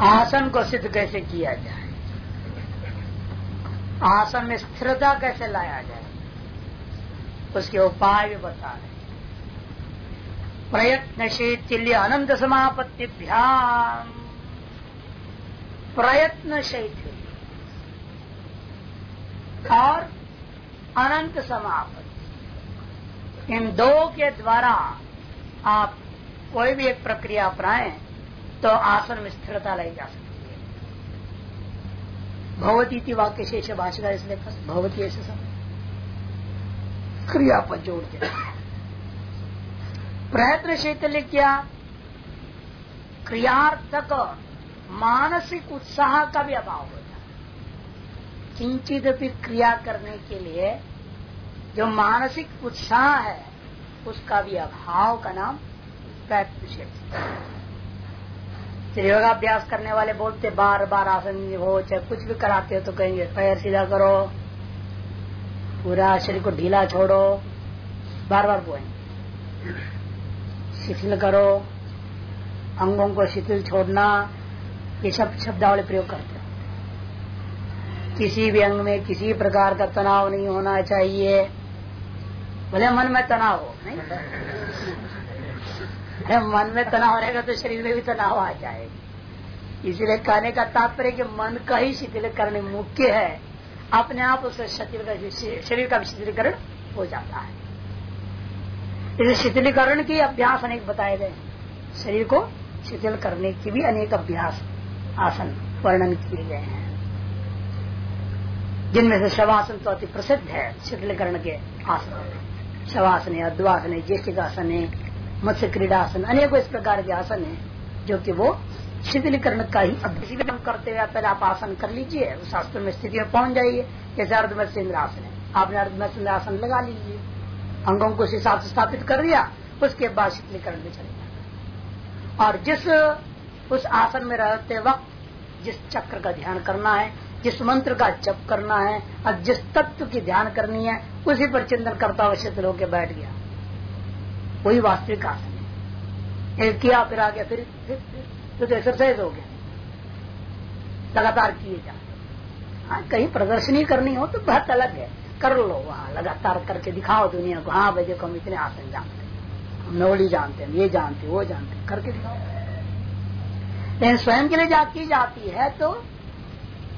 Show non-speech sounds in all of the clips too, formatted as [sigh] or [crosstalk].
आसन को सिद्ध कैसे किया जाए? आसन में स्थिरता कैसे लाया जाए? उसके उपाय भी बता रहे प्रयत्न शैथिल्य अनंत समापत्तिभ्याम प्रयत्न शैथिल्य और अनंत समापत्ति। इन दो के द्वारा आप कोई भी एक प्रक्रिया अपनाएँ तो आसन में स्थिरता लाई जा सकती है। भगवती वाक्य शेष भाषिका इसलिए भगवती ऐसे सब। क्रिया पर जोड़ दे प्रयत्न शैतल्य क्या? क्रियार्थक मानसिक उत्साह का भी अभाव होता है। किंचित भी क्रिया करने के लिए जो मानसिक उत्साह है, उसका भी अभाव का नाम प्रयत्न क्षेत्र योगाभ्यास करने वाले बोलते बार बार आसन हो, चाहे कुछ भी कराते हो तो कहेंगे, पैर सीधा करो, पूरा शरीर को ढीला छोड़ो बार बार बोएँगे शिथिल करो, अंगों को शिथिल छोड़ना, ये सब शब्दावली प्रयोग करते हैं। किसी भी अंग में किसी प्रकार का तनाव नहीं होना चाहिए। भले मन में तनाव हो, नहीं? मन में तनाव रहेगा तो शरीर में भी तनाव आ जाएगा। इसलिए कहने का तात्पर्य कि मन का ही शिथिल करने मुख्य है। अपने आप उस शरीर का शिथिलीकरण हो जाता है। इस शिथिलीकरण के अभ्यास अनेक बताए गए शरीर को शिथिल करने की भी अनेक अभ्यास, आसन वर्णन किए गए हैं। जिनमें से शवासन तो अति प्रसिद्ध है, शिथिलीकरण के आसन। शवासन, अद्वासन ज्येष्ठ आसन है मत्स्य क्रीड़ासन अनेकों इस प्रकार के आसन है, जो कि वो शिथिलीकरण का ही अभ्यास करते हुए पहले आप आसन कर लीजिए, उस में स्थिति में पहुँच जाइए, जैसे अर्धमत्स्य आसन है। आपने अर्धमत्स्य आसन लगा लीजिए, अंगों को हिसाब से स्थापित कर दिया, उसके बाद शीतलीकरण में चले और जिस उस आसन में रहते वक्त जिस चक्र का ध्यान करना है, जिस मंत्र का जप करना है, और जिस तत्व की ध्यान करनी है, उसी पर चिंतन करता हुआ शीतल होकर बैठ गया। वही वास्तविक आसन है किया फिर आ गया फिर फिर, फिर तो एक्सरसाइज हो गया। लगातार किए जा हाँ। कहीं प्रदर्शनी करनी हो तो बहुत अलग है। कर लो वहाँ लगातार करके दिखाओ दुनिया को हाँ भाई देखो हम इतने आसन जानते हैं। हम नवली जानते हैं ये जानते वो जानते करके दिखाओ। लेकिन स्वयं के लिए जा की जाती है तो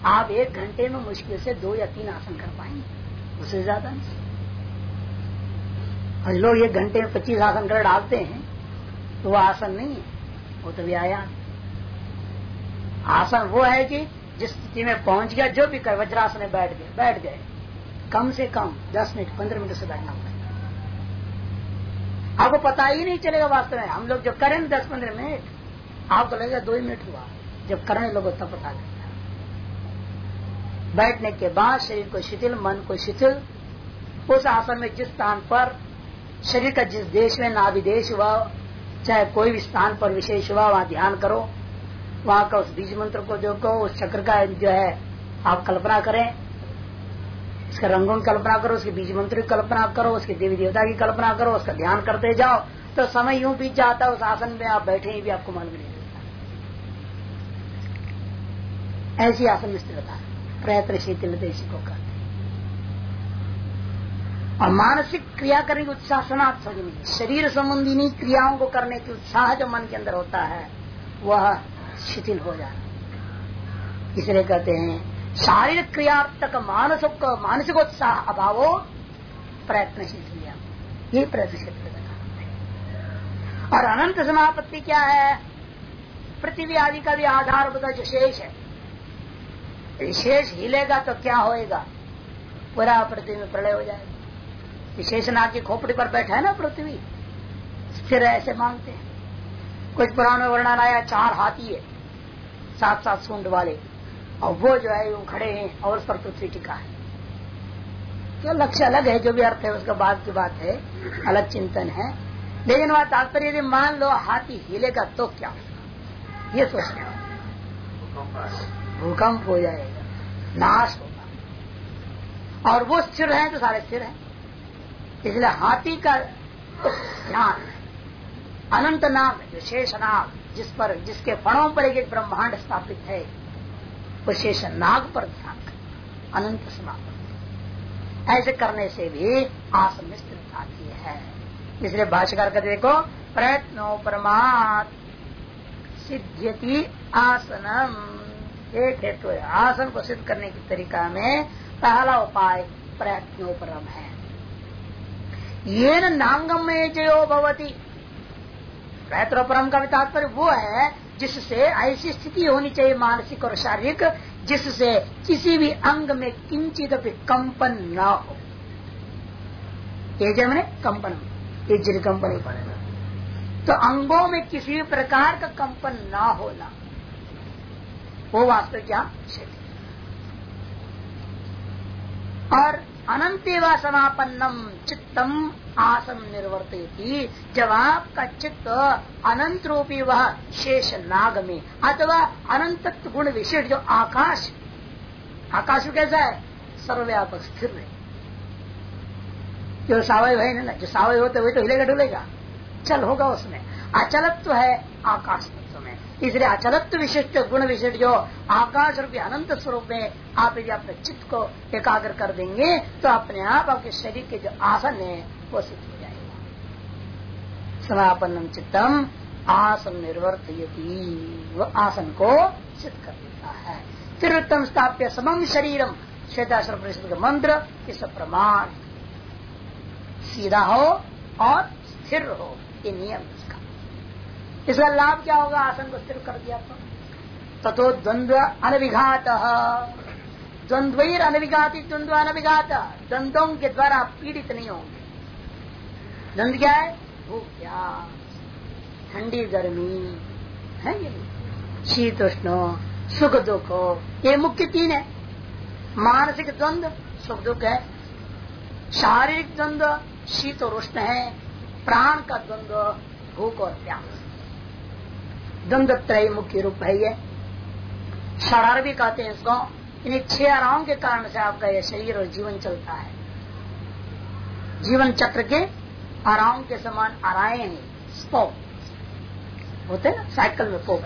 आप एक घंटे में मुश्किल से दो या तीन आसन कर पाएँगे। उससे ज़्यादा नहीं। और लोग एक घंटे में पच्चीस आसन कर डालते हैं तो वो आसन नहीं है, वो तो व्यायाम आसन वो है कि जिस स्थिति में पहुँच गया, जो भी कर, वज्रासन में बैठ गए बैठ गए। कम से कम दस मिनट, पंद्रह मिनट से बैठना पड़ेगा आपको पता ही नहीं चलेगा वास्तव में। हम लोग जब करें दस पंद्रह मिनट आपको लगेगा दो ही मिनट हुआ। जब करने लोगों तब पता लगता है। बैठने के बाद शरीर को शिथिल, मन को शिथिल, उस आसन में जिस स्थान पर शरीर का जिस देश में नाभिदेश हुआ, चाहे कोई भी स्थान पर विशेष हुआ, वहाँ ध्यान करो। वहाँ का उस बीज मंत्र को जो कहो उस चक्र का जो है, आप कल्पना करें। उसके रंगों की कल्पना करो, उसके बीज मंत्र की कल्पना करो, उसके देवी देवता की कल्पना करो, उसका ध्यान करते जाओ। तो समय यूँ बीत जाता है, उस आसन में आप बैठे ही, भी आपको मालूम नहीं ऐसी आसन स्थिरता प्रयत्न शीतल को कर। और मानसिक क्रिया करने की उत्साह सनात सजनी शरीर संबंधी नहीं क्रियाओं को करने की उत्साह जो मन के अंदर होता है, वह शिथिल हो जाए इसलिए कहते हैं, शारीरिक क्रियार्थक मानसिक मानसिक उत्साह अभाव प्रयत्नशील क्रिया। ये प्रयत्नशील और अनंत समापत्ति क्या है? पृथ्वी आदि का भी आधार बता जो शेष है। विशेष हिलेगा तो क्या होएगा? पूरा पृथ्वी में प्रलय हो जाएगा। विशेषनाथ की खोपड़ी पर बैठा है ना पृथ्वी? स्थिर ऐसे मानते हैं। कुछ पुराण में वर्णन आया, चार हाथी है सात सात सूंड वाले। और वो जो है, वो खड़े हैं और उस पर पृथ्वी टिका है। तो लक्ष्य अलग है, जो भी अर्थ है, उसका बाद की बात है। अलग चिंतन है। लेकिन वह तात्पर्य यदि मान लो हाथी हिलेगा तो क्या ये सोचने भूकंप हो जाएगा, नाश होगा। और वो स्थिर है तो सारे स्थिर है। इसलिए हाथी का ध्यान अनंत नाम जो शेष नाम, जिस पर, जिसके फणों पर एक एक ब्रह्मांड स्थापित है, वो शेष नाग पर ध्यान अनंत समापन ऐसे करने से भी आसन में स्थिर आती है। इसलिए भाष्यकार कहते देखो, प्रयत्नो परमात् सिद्ध्यति आसनम। एक हेतु है आसन को सिद्ध करने की तरीका में पहला उपाय प्रयत्नोपरम है। ये नांगम में जयो भवती। प्रयत्नोपरम का भी तात्पर्य वो है, जिससे ऐसी स्थिति होनी चाहिए मानसिक और शारीरिक, जिससे किसी भी अंग में किंचित कंपन न हो। ये जो मैंने, कंपन। ये जिन कंपन पड़ेगा। तो अंगों में किसी भी प्रकार का कंपन न होना, वो वास्तव क्या शरीर और अनंत समापन्नम चित्तम आसन निर्वर्तयती। जब आपका चित्त अनंत रूपी वह शेष नाग में अथवा अनंत गुण विशेष जो आकाश। आकाश कैसा है? सर्वव्यापक स्थिर है। जो सावय है ना जो सावय होते वही तो हिलेगा डुलेगा। चल होगा उसमें। अचलत्व है आकाश इसलिए अचलत्व विशिष्ट, गुण विशिष्ट जो आकाश रूपी अनंत स्वरूप में आप यदि अपने चित्त को एकाग्र कर देंगे तो अपने आप आपके शरीर के जो आसन है, वो सिद्ध हो जाएगा। समापन्नम चित्तम आसन निर्वर्त यदि वो आसन को सिद्ध कर देता है। उत्तम स्थाप्य समम शरीरम श्वेताश्र परिषद का मंत्र, इस प्रमाण। सीधा हो और स्थिर हो, ये नियम इसका। लाभ क्या होगा? आसन को स्थिर कर दिया तो। तथो द्वंद्व अनविघात द्वंद्व अनविघात द्वंद्व अनविघात द्वंद्वों के द्वारा पीड़ित नहीं होंगे। द्वंद क्या है? भूख प्यास ठंडी, गर्मी। है ये शीत, उष्ण, सुख, दुख। ये मुख्य तीन है। मानसिक द्वंद सुख, दुख है। शारीरिक द्वंद्व, शीत और उष्ण है। प्राण का द्वंद्व, भूख और प्यास। द्वंद मुख्य रूप है ये। षडार भी कहते हैं इसको इन छह आराम के कारण से आपका यह शरीर और जीवन चलता है। जीवन चक्र के आराम के समान आराए हैं। स्पोक होते ना? साइकिल में पोक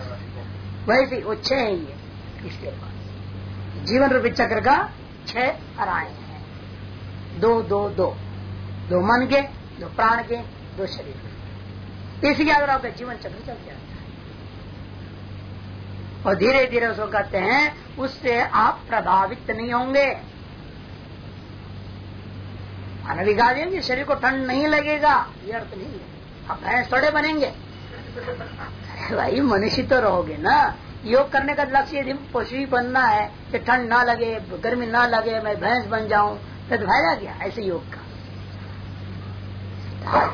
वैसे वो छह है ये, इसके पास जीवन रूपी चक्र का छह आराए हैं। दो दो दो। दो मन के, दो प्राण के, दो शरीर के। इसके अगर आपका जीवन चक्र चल जाए और धीरे धीरे उसको कहते हैं, उससे आप प्रभावित नहीं होंगे। अनविगा देंगे शरीर को ठंड नहीं लगेगा, ये अर्थ नहीं है। आप भैंस थोड़े बनेंगे। भाई, मनुष्य तो रहोगे ना। योग करने का लक्ष्य यदि पशु ही बनना है, कि ठंड ना लगे, गर्मी ना लगे, मैं भैंस बन जाऊँ तो फ़ायदा गया ऐसे योग का।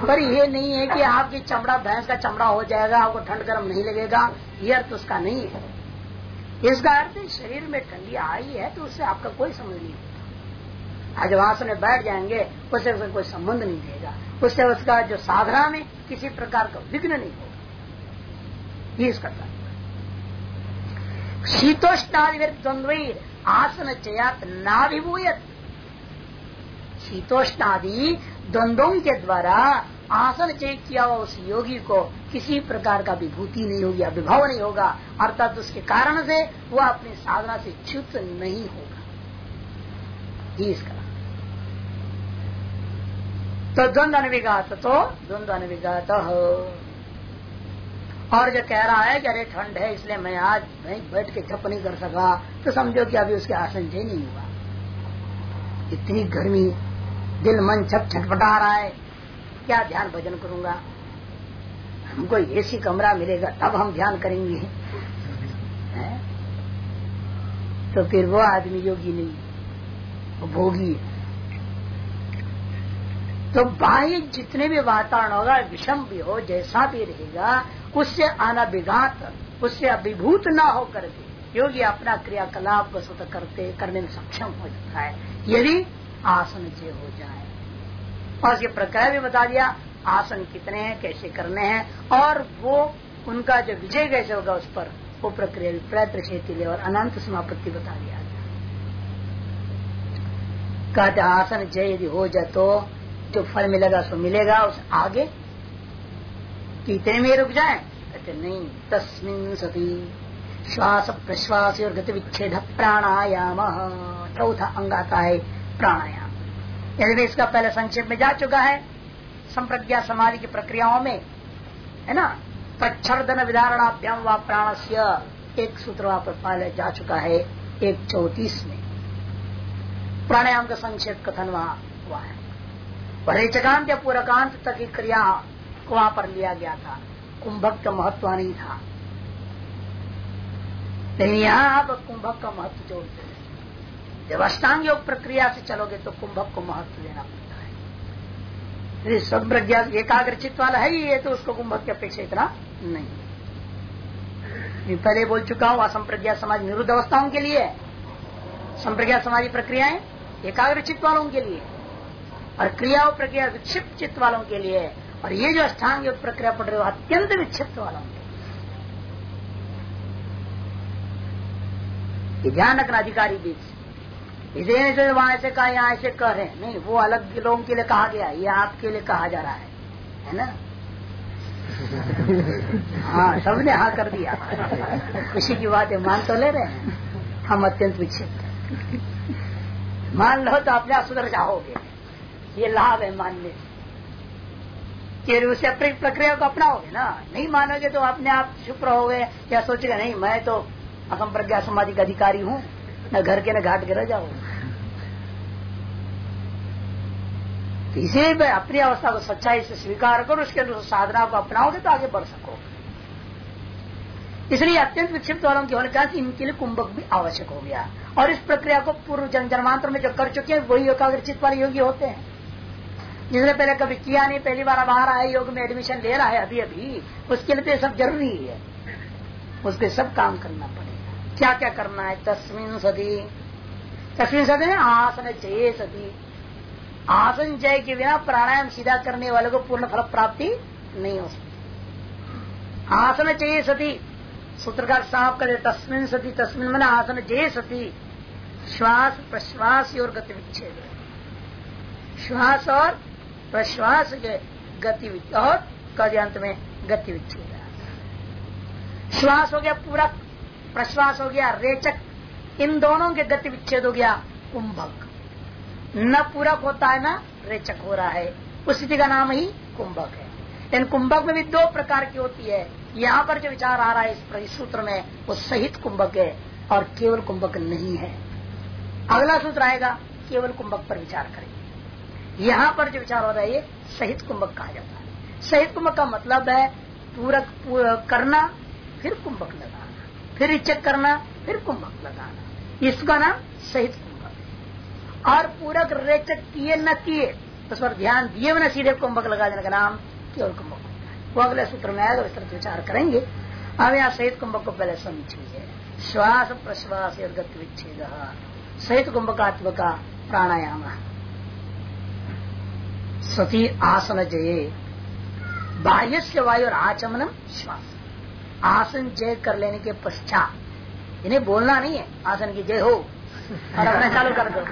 पर ये नहीं है कि आपकी चमड़ा, भैंस का चमड़ा हो जाएगा, आपको ठंड गर्म नहीं लगेगा, ये अर्थ उसका नहीं है। इसका अर्थ शरीर में ठंडी आई है तो उससे आपका कोई संबंध नहीं होता। आज वहाँ से बैठ जाएँगे उससे कोई संबंध नहीं देगा। उससे उसका जो साधना में किसी प्रकार का विघ्न नहीं होगा। ये इसका शीतोष्णादि द्वंद्व आसन चयात नाभिभूयत। शीतोष्णादि द्वंद्वों के द्वारा आसन चय किया हुआ उस योगी को किसी प्रकार का विभूति नहीं होगी, अभिभाव नहीं होगा। अर्थात उसके कारण से वह अपनी साधना से च्युत नहीं होगा। इसका। तो द्वंद अनविघात तो द्वंद अनविघात और जो कह रहा है कि अरे ठंड है, इसलिए मैं आज नहीं बैठ के जप नहीं कर सका तो समझो कि अभी उसके आसन जय नहीं हुआ। इतनी गर्मी, दिल मन छप छटपटा रहा है। क्या ध्यान भजन करूँगा? हमको ऐसी कमरा मिलेगा, तब हम ध्यान करेंगे। है? तो फिर वो आदमी योगी नहीं, वो भोगी है। तो बाह्य जितने भी वातावरण होगा, विषम भी हो, जैसा भी रहेगा, उससे आना विघात उससे अभिभूत ना हो करके योगी अपना क्रियाकलाप स्वतः करते, करने में सक्षम हो जाता है। यदि आसन से हो जाए। और उसके प्रकार भी बता दिया आसन कितने हैं, कैसे करने हैं, और वो, उनका जो विजय कैसे होगा उस पर, वो प्रक्रिया प्रयत्न क्षेत्र और अनंत समापत्ति बता दिया कहते आसन जय यदि हो जाए तो जो फल मिलेगा सो मिलेगा, उस आगे कि इतने में रुक जाए। कहते, नहीं, तस्मिन सती श्वास प्रश्वास और गति विच्छेद प्राणायाम। चौथा अंग आता है प्राणायाम। यदि इसका पहले संक्षेप में जा चुका है, संप्रज्ञा समाधि की प्रक्रियाओं में, है ना? प्रच्छर्दन विधारणाभ्याम व प्राण से एक सूत्र वहाँ पर पहले जा चुका है, एक चौतीस में। प्राणायाम का संक्षेप कथन वहाँ हुआ है। परिचकांत या पूरकांत तक की क्रिया वहाँ पर लिया गया था। कुंभक का महत्व नहीं था। लेकिन यहाँ आप कुंभक का महत्व जोड़ते हैं। जब अष्टांग योग प्रक्रिया से चलोगे तो कुंभक को महत्व देना पड़ता है। प्रज्ञा, एकाग्रचित वाला है ये तो उसको कुंभक की अपेक्षा इतना नहीं पहले बोल चुका हूँ असंप्रज्ञा समाज निरुद्ध अवस्थाओं के लिए संप्रज्ञा समाधि प्रक्रियाएँ एकाग्रचित वालों के लिए और क्रिया और प्रक्रिया विक्षिप्त चित्त वालों के लिए और ये जो अष्टांग योग प्रक्रिया पढ़ रहे हो, अत्यंत विक्षिप्त वालों के ये ध्यान रखना अधिकारी बीच इसे से वहाँ ऐसे कहा यहाँ ऐसे कह रहे हैं। नहीं वो अलग लोगों के लिए कहा गया ये आपके लिए कहा जा रहा है। है ना? [laughs] हाँ सबने हाँ कर दिया। खुशी की बात है मान तो ले रहे हैं। हम अत्यंत विक्षिप्त मान लो तो अपने आप सुधर जाओगे। ये लाभ है मानने से उसे प्रक्रिया को अपनाओगे ना। नहीं मानोगे तो अपने आप चुप रहोगे या सोचेगा नहीं मैं तो असम प्रज्ञा समाधि का अधिकारी हूँ। न घर के न घाट के रह जाओ। तो इसे मैं अपनी अवस्था को सच्चाई से स्वीकार करो, उसके अनुसार साधना को अपनाओगे तो आगे बढ़ सको। इसलिए अत्यंत विक्षिप्त वालों की होने का इनके लिए कुंभक भी आवश्यक हो गया। और इस प्रक्रिया को पूर्व जन जन्मांतर में जो कर चुके हैं, वही एकाग्रचित वाले योगी होते हैं। जिसने पहले कभी किया नहीं, पहली बार बाहर आए, योग में एडमिशन ले रहा है अभी अभी उसके लिए तो सब ज़रूरी है उसके सब काम करना पड़ेगा। क्या क्या करना है? तस्मिन सदी तस्मिन सदी आसन जय सदी आसन जय के बिना प्राणायाम सीधा करने वाले को पूर्ण फल प्राप्ति नहीं हो सकती। आसन चाहिए सती। सूत्रकार साहब करे तस्मिन सती, तस्मिन मैंने आसन जय सती। श्वास, प्रश्वास और गति विच्छेद। श्वास और प्रश्वास के गति और कद्यांत में गति विच्छेद। श्वास हो गया पूरा प्रश्वास हो गया रेचक। इन दोनों के गति विच्छेद हो गया कुंभक। न पूरक होता है न रेचक हो रहा है। उस स्थिति का नाम ही कुंभक है। इन कुंभक में भी दो प्रकार की होती है। यहाँ पर जो विचार आ रहा है इस सूत्र में वो सहित कुंभक है और केवल कुंभक नहीं है। अगला सूत्र आएगा केवल कुंभक पर विचार करेंगे यहाँ पर जो विचार हो रहा है ये सहित कुंभक कहा जाता है। सहित कुंभक का मतलब है पूरक, पूरक करना फिर कुंभक लगाना। फिर इच्छक करना, फिर कुंभक लगाना। इसका नाम सहित कुंभक। और पूरक रेचक किए न किए, उस पर ध्यान दिए न सीधे कुंभक लगा देने का नाम केवल कुंभक वो अगले सूत्र में आएगा विस्तृत विचार करेंगे। अब यहाँ सहित कुंभक को पहले समझिए। श्वास प्रश्वास विच्छेद। सहित कुंभकात्मक प्राणायाम। सती आसन जय। बाह्य वायु और आचमनम श्वास। आसन जय कर लेने के पश्चात। इन्हें बोलना नहीं है, आसन की जय हो। और अपना चालू कर दो।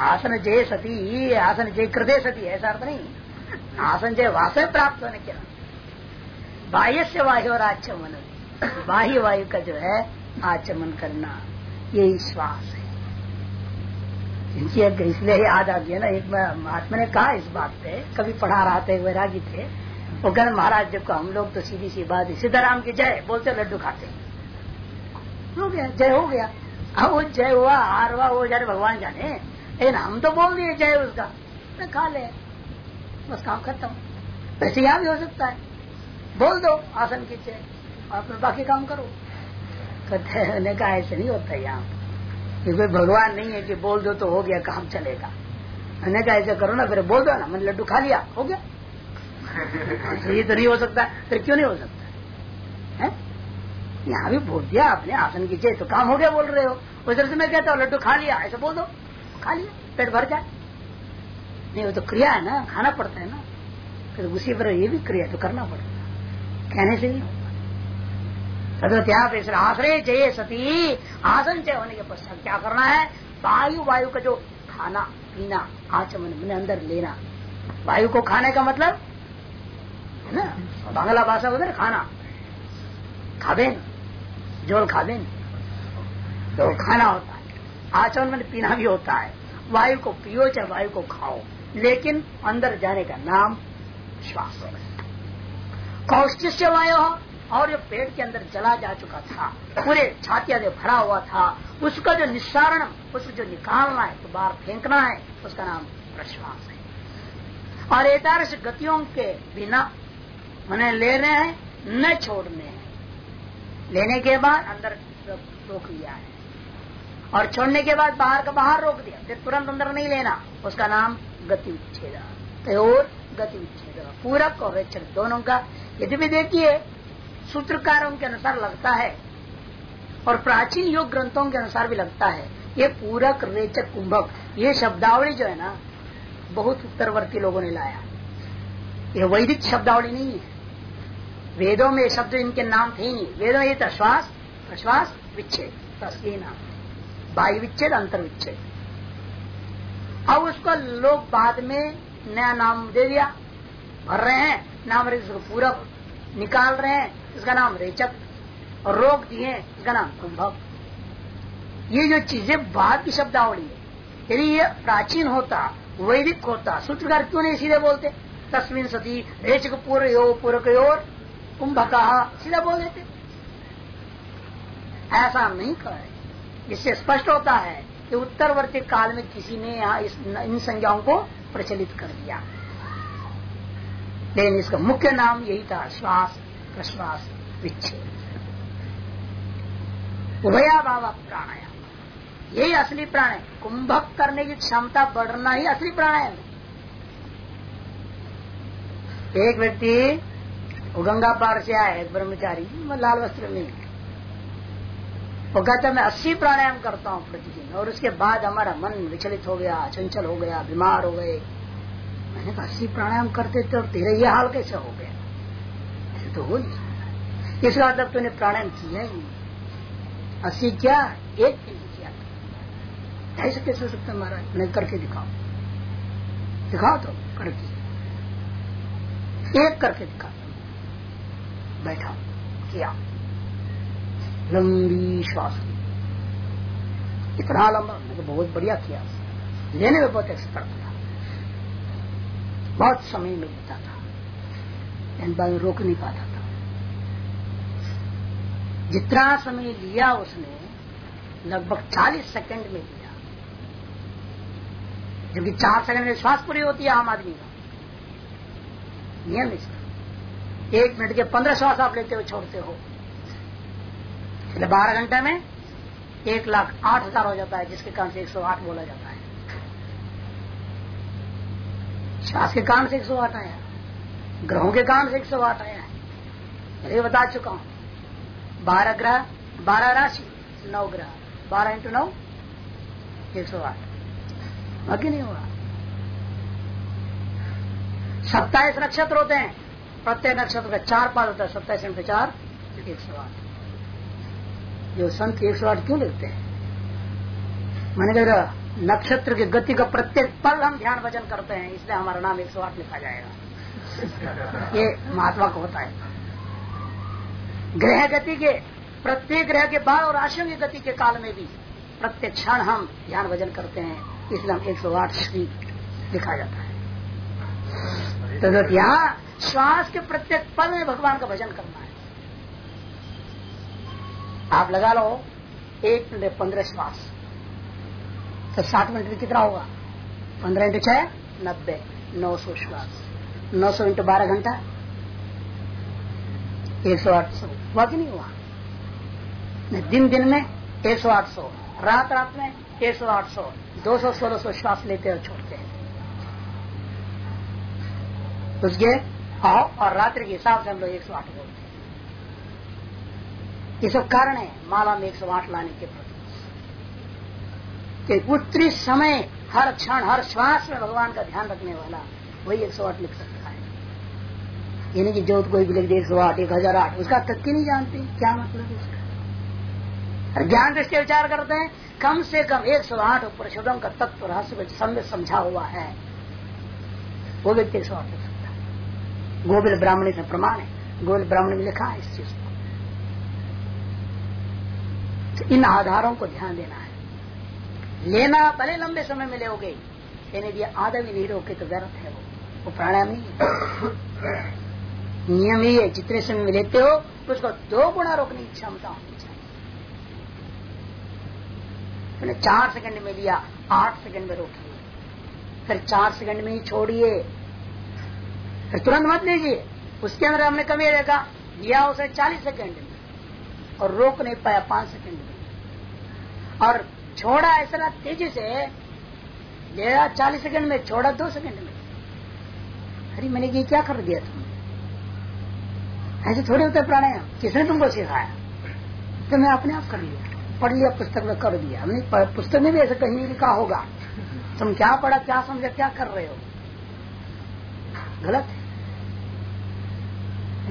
आसन जय सती, आसन जय कृदय सती, ऐसा अर्थ नहीं। आसन जय वास्तव प्राप्त होने के बाह्य से वायु और आचमन। बाह्य वायु का जो है, आचमन करना, यही श्वास है। इनकी इसलिए याद आ गया ना, एक महात्मा ने कहा इस बात पे, कभी पढ़ा रहा था वैरागी थे वो कहते महाराज जब हम लोग तो सीधी सी बात सीताराम की जय बोलते लड्डू खाते हो। गया, जय हो गया। अब वो जय हुआ, हार हुआ, वो जाने भगवान जाने। लेकिन हम तो बोल दिए जय उसका। मैं खा ले। बस काम खत्म। वैसे यहाँ भी हो सकता है। बोल दो, आसन की जय। और फिर बाकी काम करो। कहते कहा, ऐसे नहीं होता यहाँ। कि कोई भगवान नहीं है कि बोल दो तो हो गया, काम चलेगा। मैंने कहा, ऐसे करो ना, फिर बोल दो ना। मैंने लड्डू खा लिया, हो गया। तो ये तो नहीं हो सकता, फिर क्यों नहीं हो सकता? है? यहाँ भी बोल दिया आपने, आसन की जय तो काम हो गया बोल रहे हो। उधर से मैं कहता हूँ, लड्डू खा लिया, ऐसा बोल दो, खा लिया, पेट भर जाए। नहीं, वो तो क्रिया है ना, खाना पड़ता है ना। फिर उसी पर ये भी क्रिया तो करना पड़ेगा कहने से नहीं तदत्याप आश्रय जय सती, आसन जय होने के पश्चात क्या करना है? वायु वायु का जो खाना, पीना, आचमन, मैंने अंदर लेना। वायु को खाने का मतलब है ना? बांग्ला भाषा उधर खाना। खाबे जोल खाबे तो खाना होता है। आचरण में पीना भी होता है। वायु को पियो, चाहे वायु को खाओ। लेकिन अंदर जाने का नाम श्वास कौशिष्य वायु और जो पेट के अंदर जला जा चुका था। पूरे छातिया से भरा हुआ था। उसका जो निस्सारण, उसको जो निकालना है तो बाहर फेंकना है, उसका नाम प्रश्वास है। और एकादश गतियों के बिना मैंने लेने हैं न छोड़ने हैं। लेने के बाद अंदर रोक लिया है। और छोड़ने के बाद बाहर का बाहर रोक दिया फिर तुरंत अंदर नहीं लेना। उसका नाम गति उच्छेद। और गति उच्छेद। पूरक और रेचक दोनों का यदि भी देखिए सूत्रकारों के अनुसार लगता है और प्राचीन योग ग्रंथों के अनुसार भी लगता है। ये पूरक रेचक कुंभक। ये शब्दावली जो है ना बहुत उत्तरवर्ती लोगों ने लाया। ये वैदिक शब्दावली नहीं है। वेदों में शब्द इनके नाम थे ही नहीं। वेदों ये प्रश्वास प्रश्वास विच्छेद। बस ये नाम वायु विच्छेद, अंतर विच्छेद। अब उसको लोग बाद में नया नाम दे दिया। भर रहे हैं। नाम पूरक निकाल रहे हैं, इसका नाम रेचक। और रोग दिए इसका नाम कुंभक। ये जो चीज़ें बाद की शब्दावली है। यदि ये प्राचीन होता, वैदिक होता, सूत्रकार क्यों नहीं सीधे बोलते? तस्वीन सती रेचक पूर्व पूर्व और कुंभक सीधा बोल देते। ऐसा नहीं कहे इससे स्पष्ट होता है कि उत्तरवर्ती काल में किसी ने यहाँ इन संज्ञाओं को प्रचलित कर दिया। लेकिन इसका मुख्य नाम यही था, श्वास प्रश्वास विच्छेद। उभया भाव प्राणायाम। यही असली प्राणायाम। कुंभक करने की क्षमता बढ़ना ही असली प्राणायाम है। एक व्यक्ति गंगा पार से आए ब्रह्मचारी लाल वस्त्र में। वो कहता, मैं अस्सी प्राणायाम करता हूँ प्रतिदिन, और उसके बाद हमारा मन विचलित हो गया, चंचल हो गया, बीमार हो गए। मैंने कहा, अस्सी प्राणायाम करते थे और तेरे ये हाल कैसे हो गया ऐसे तो हो नहीं इसका मतलब तूने प्राणायाम किया ही नहीं। अस्सी क्या? एक किया। ऐसे कैसे हो सकता महाराज नहीं करके दिखाओ दिखाओ तो करके। एक करके दिखा बैठा। किया। लंबी श्वास इतना लंबा, मैंने बहुत बढ़िया किया। लेने में बहुत एक्सपर्ट था। बहुत समय मिलता था। इन बार रोक नहीं पाता था। जितना समय लिया उसने, लगभग 40 सेकंड में लिया। जबकि चार सेकंड में श्वास पूरी होती है आम आदमी का। नियम इसका। एक मिनट के पंद्रह श्वास आप लेते हो छोड़ते हो। बारह घंटे में एक लाख आठ हज़ार हो जाता है जिसके कारण से एक सौ आठ बोला जाता है। श्वास के कारण से एक सौ आठ आया ग्रहों के कारण से एक सौ आठ आया है। ये बता चुका हूँ। बारह ग्रह, बारह राशि, नौ ग्रह। बारह इंटू नौ, एक सौ आठ। बाकी नहीं हुआ सत्ताईस नक्षत्र होते हैं। प्रत्येक नक्षत्र का चार पाल होता है, सत्ताईस इंटू चार एक सौ आठ जो संत एक सौ आठ क्यों लिखते हैं? मैंने कहा, नक्षत्र की गति का प्रत्येक पल हम ध्यान भजन करते हैं, इसलिए हमारा नाम एक सौ आठ लिखा जाएगा। ये महात्मा को होता है। ग्रह गति के, प्रत्येक ग्रह के बाद और राशियों की गति के काल में भी प्रत्येक क्षण हम ध्यान भजन करते हैं, इसलिए हम एक सौ आठ श्री लिखा जाता है। तो यहाँ श्वास के प्रत्येक पल में भगवान का भजन करना है। आप लगा लो, एक मिनट, पंद्रह श्वास। तो साठ मिनट में कितना होगा? पंद्रह इंटू छह, नब्बे। नौ सौ श्वास। नौ सौ इंटू बारह घंटा? एक सौ आठ सौ। कि नहीं हुआ। दिन दिन में एक सौ आठ सौ। रात रात में एक सौ आठ सौ। दो सौ, सोलह सौ श्वास लेते और छोड़ते हैं। उसके आओ और रात्रि के हिसाब से हम लोग एक सौ आठ बोलते ये सब कारण है, माला में एक सौ आठ लाने के प्रति। उत्तरी समय, हर क्षण, हर श्वास में भगवान का ध्यान रखने वाला, वही एक सौ आठ लिख सकता है। यानी कि जो कोई भी लिख दे, एक सौ आठ, एक हज़ार आठ, उसका तक नहीं जानते, क्या मतलब उसका? ज्ञान दृष्टि विचार करते हैं, कम से कम एक सौ आठ परिषदों का तत्व रहस्य समझा हुआ है। वो व्यक्ति एक सौ आठ है। गोविल ब्राह्मणी से प्रमाण है। गोविल ब्राह्मण में लिखा है इस चीज़ को। तो इन आधारों को ध्यान देना है। लेना भले लंबे समय में लोगे लेने दिया आधा भी नहीं रोके तो व्यर्थ है वो। वो प्राणायाम नहीं है। नियम ही है, जितने समय में लेते हो तो उसको दो गुणा रोकने की क्षमता होनी चाहिए। चार सेकंड में लिया, आठ सेकंड में रोकिए फिर चार सेकंड में ही छोड़िए फिर तुरंत मत लीजिए। उसके अंदर हमने कभी देखा। दिया उसे चालीस सेकंड में और रोक नहीं पाया पाँच सेकंड में। और छोड़ा ऐसा तेज़ी से लिया चालीस सेकंड में, छोड़ा दो सेकंड में। अरे मैंने ये क्या कर दिया तुम ऐसे थोड़े होते प्राणायाम किसने तुमको सिखाया? तो मैं अपने आप कर लिया। पढ़ लिया, पुस्तक में कर दिया। हमने पुस्तक में भी ऐसा कहीं लिखा होगा। तुम क्या पढ़ा, क्या समझा, क्या कर रहे हो? गलत है।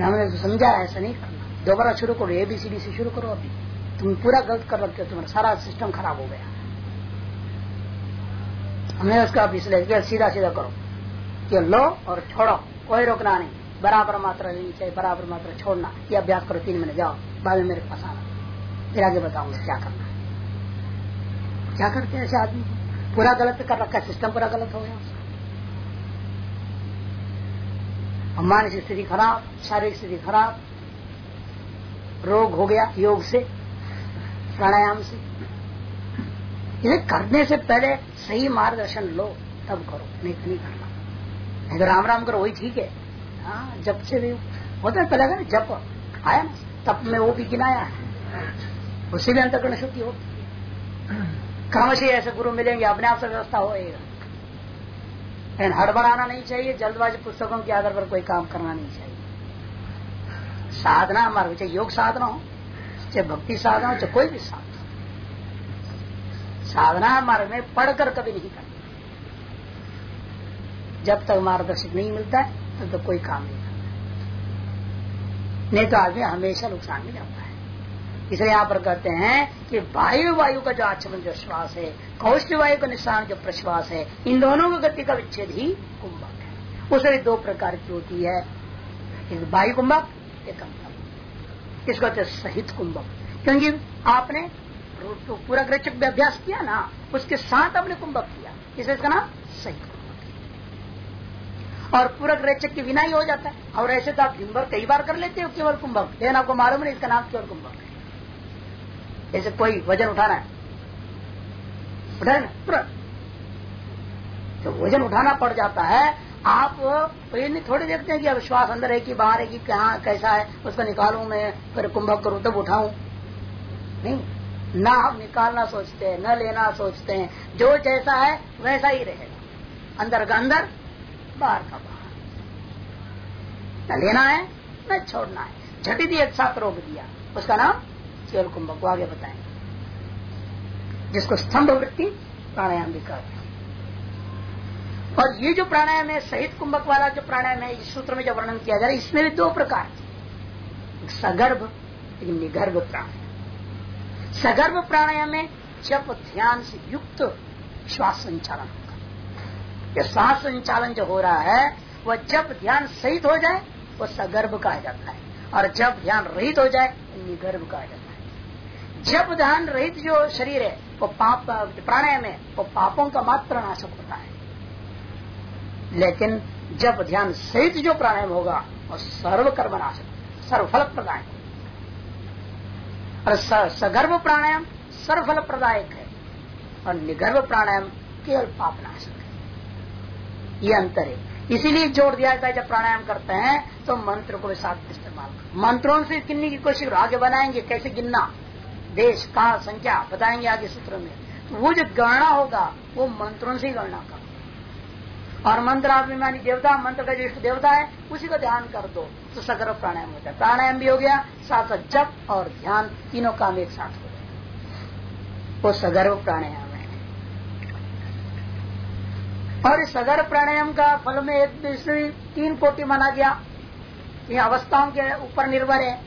हमने तो समझा ऐसा नहीं। करना दोबारा शुरू करो एबीसीडी से शुरू करो अभी। तुम पूरा गलत कर रखते हो, तुम्हारा सारा सिस्टम खराब हो गया। हमने उसका इसलिए सीधा सीधा करो। कि लो और छोड़ो, कोई रोकना नहीं। बराबर मात्रा लेनी चाहिए, बराबर मात्रा छोड़ना। ये अभ्यास करो, तीन महीने जाओ। बाद में मेरे पास आना। फिर आगे बताऊँगा क्या करना है। क्या करते हैं ऐसे आदमी? पूरा गलत कर रखा सिस्टम पूरा गलत हो गया। मानसिक स्थिति खराब, शारीरिक स्थिति खराब, रोग हो गया योग से, प्राणायाम से। इसे करने से पहले सही मार्गदर्शन लो, तब करो, नहीं तो नहीं करना। नहीं तो राम राम करो, वही ठीक है। हाँ जब से भी होता है, पहले जब आया ना तब में वो भी गिनाया है। उसी भी अंतकरण शुद्धि होती है। से ऐसे गुरु मिलेंगे, अपने आप से व्यवस्था होएगा लेकिन हड़बड़ाना नहीं चाहिए जल्दबाजी पुस्तकों के आधार पर कोई काम करना नहीं चाहिए। साधना मार्ग चाहे योग साधना हो चाहे भक्ति साधना हो चाहे कोई भी साधना साधना मार्ग में पढ़कर कभी नहीं करना। जब तक मार्गदर्शक नहीं मिलता है तब तो, तक तो कोई काम नहीं करना। नहीं तो आदमी हमेशा नुकसान में जाता है। इसलिए यहाँ पर कहते हैं कि वायु वायु का जो आचमन, जो श्वास है कौष्ट वायु का निशान जो प्रश्वास है, इन दोनों की गति का विच्छेद ही कुंभक है। उसमें दो प्रकार की होती है। एक वायु कुंभक, एक अंतक इसको कहते सहित कुंभक। क्योंकि आपने तो पूरा ग्रचक अभ्यास किया ना, उसके साथ आपने कुंभक किया। इसे इसका नाम सहित और पूरक रेचक के बिना ही हो जाता है। और ऐसे तो आप दिन भर कई बार कर लेते हो केवल कुंभक। लेकिन आपको मालूम नहीं इसका नाम केवल कुंभक है। जैसे कोई वज़न उठाना है? उठाए तो वज़न उठाना पड़ जाता है। आप नहीं थोड़ी देखते हैं कि अब श्वास अंदर है कि बाहर है कि कहाँ, कैसा है? उसको निकालू मैं, फिर कुंभक करूँ, तब उठाऊ। नहीं, ना हम निकालना सोचते हैं, न लेना सोचते हैं। जो जैसा है, वैसा ही रहेगा। अंदर का अंदर, बाहर का बाहर। न लेना है, न छोड़ना है। झटित एक साथ रोक दिया। उसका नाम केवल कुंभक को आगे बताएँगे जिसको स्तंभ वृत्ति प्राणायाम भी कहते हैं। और ये जो प्राणायाम है, सहित कुंभक वाला जो प्राणायाम है, इस सूत्र में जो वर्णन किया जा रहा है, इसमें भी दो प्रकार सगर्भ, एक निगर्भ प्राणायाम। सगर्भ प्राणायाम में जब ध्यान से युक्त श्वास संचालन होगा यह श्वास संचालन जो हो रहा है, वह जब ध्यान सहित हो जाए, वह सगर्भ कहा जाता है। और जब ध्यान रहित हो जाए, निगर्भ कहा जाता है। जब ध्यान रहित जो शरीर है, वो पाप, प्राणायाम है, वो पापों का मात्र नाशक होता है। लेकिन जब ध्यान सहित जो प्राणायाम होगा, वो सर्व कर्म नाशक सर्वफल प्रदाय और सगर्भ प्राणायाम सर्वफल प्रदायक है, और निगर्भ प्राणायाम केवल पाप नाशक है। ये अंतर है। इसीलिए जोड़ दिया जाता है, जब प्राणायाम करते हैं तो मंत्र को भी साथ इस्तेमाल मंत्रों से गिनने की कोशिश आगे बनाएँगे, कैसे गिनना? देश काल संख्या? बताएँगे आगे सूत्र में। तो वो जो गणना होगा, वो मंत्रों से गणना कर। और मंत्र अभिमानी देवता, मंत्र का जो देवता है, उसी को ध्यान कर दो। तो सगर्व प्राणायाम होता है। प्राणायाम भी हो गया, साथ साथ जप और ध्यान, तीनों काम एक साथ हो गए। वो सगर्व प्राणायाम है। और इस सगर्भ प्राणायाम का फल में एक दूसरी तीन कोटि माना गया। ये अवस्थाओं के ऊपर निर्भर है।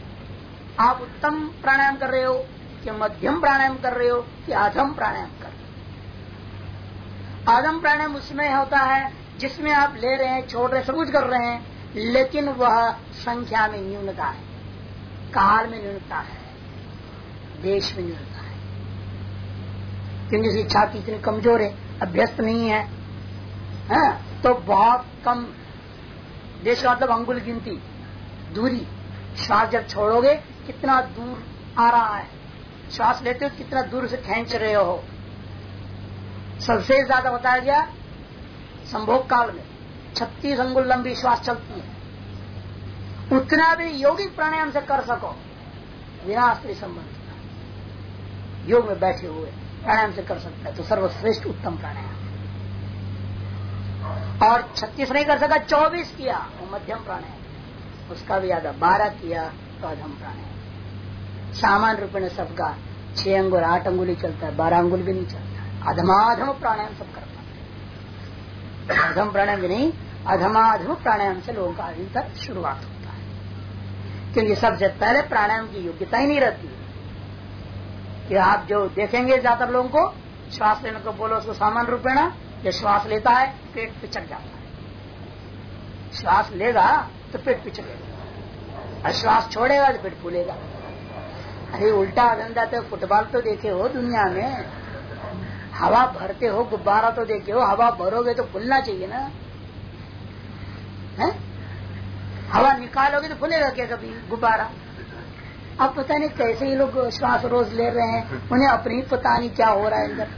आप उत्तम प्राणायाम कर रहे हो कि मध्यम प्राणायाम कर रहे हो कि आधम प्राणायाम कर रहे हो आधम प्राणायाम उसमें होता है जिसमें आप ले रहे हैं छोड़ रहे सब कुछ कर रहे हैं लेकिन वह संख्या में न्यूनता है काल में न्यूनता है देश में न्यूनता है क्योंकि इसकी छाती इतनी कमज़ोर है अभ्यस्त नहीं है, है? तो बहुत कम देश का मतलब अंगुल गिनती दूरी श्वास जब छोड़ोगे कितना दूर आ रहा है श्वास लेते हो, कितना दूर से खेच रहे हो। सबसे ज़्यादा बताया गया, संभोग काल में छत्तीस अंगुल लंबी श्वास चलती है। उतना भी यौगिक प्राणायाम से कर सको, बिना स्त्री संबंध योग में बैठे हुए प्राणायाम से कर सकता है तो सर्वश्रेष्ठ उत्तम प्राणायाम। और छत्तीस नहीं कर सका, चौबीस किया, वो मध्यम प्राणायाम। उसका भी ज़्यादा बारह किया तो अधम प्राणायाम। सामान्य रूप में सबका छह अंगुल, आठ अंगुल ही चलता है, बारह अंगुल भी नहीं चलता अधमाधम प्राणायाम सब करता अधम प्राणायाम भी नहीं, अधमाधम प्राणायाम से लोगों का अधिकतर शुरुआत होता है। क्योंकि सबसे पहले प्राणायाम की योग्यता ही नहीं रहती। कि आप जो देखेंगे ज़्यादातर लोगों को, श्वास लेने को बोलो उसको सामान्य रूपेण जो श्वास लेता है, पेट पिचक जाता है। श्वास लेगा तो पेट पिचकेगा। और श्वास छोड़ेगा तो पेट फूलेगा। अरे उल्टा धंधा तो फुटबॉल तो देखे हो दुनिया में। हवा भरते हो, गुब्बारा तो देखे हो, हवा भरोगे तो फुलना चाहिए ना। है? हवा निकालोगे तो फूलेगा क्या कभी, गुब्बारा? अब पता नहीं कैसे ये लोग श्वास रोज ले रहे हैं, उन्हें अपनी पता नहीं क्या हो रहा है अंदर।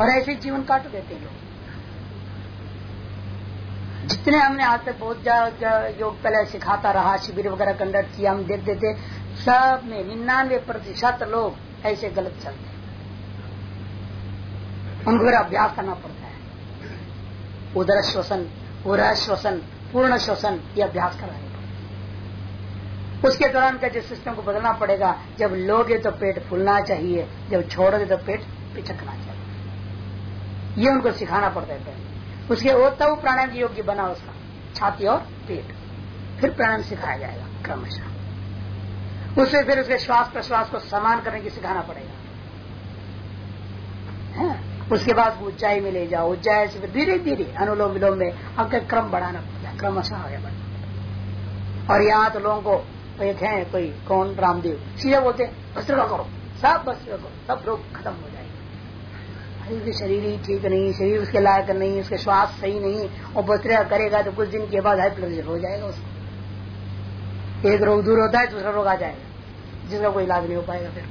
और ऐसे जीवन काट देते लोग। जितने हमने आज तक बहुत ज़्यादा योग पहले सिखाता रहा, शिविर वगैरह कंडक्ट किया, हम देख देते सब में निन्यानवे प्रतिशत लोग ऐसे गलत चलते हैं। उनको फिर अभ्यास करना पड़ता है। उदर श्वसन उदर श्वसन पूर्ण श्वसन ये अभ्यास कर रहे उसके दौरान का जिस सिस्टम को बदलना पड़ेगा, जब लोगे तो पेट फूलना चाहिए, जब छोड़ोगे तो पेट पिचकना चाहिए। ये उनको सिखाना पड़ता है पहले। उसके वो तब प्राणायाम योग्य बना उसका, छाती और पेट। फिर प्राणायाम सिखाया जाएगा, क्रमशः। उससे फिर उसके श्वास प्रश्वास को समान करने की सिखाना पड़ेगा। है? उसके बाद ऊंचाई में ले जाओ ऊंचाई से धीरे धीरे अनुलोम विलोम में आपका क्रम बढ़ाना पड़ता है, क्रम क्रमशः आगे बढ़ना और यहाँ तो लोगों को एक है कोई, कौन? रामदेव। सीधे बोलते भस्त्र करो। सब वस्त्र करो सब रोग खत्म हो जाएगा। अरे शरीर ही ठीक नहीं, शरीर उसके लायक नहीं, उसके श्वास सही नहीं, और भस्त्र करेगा तो कुछ दिन के बाद हाई प्रेशर हो जाएगा उसको। एक रोग दूर होता है, दूसरा रोग आ जाएगा। जिसका कोई इलाज नहीं हो पाएगा फिर।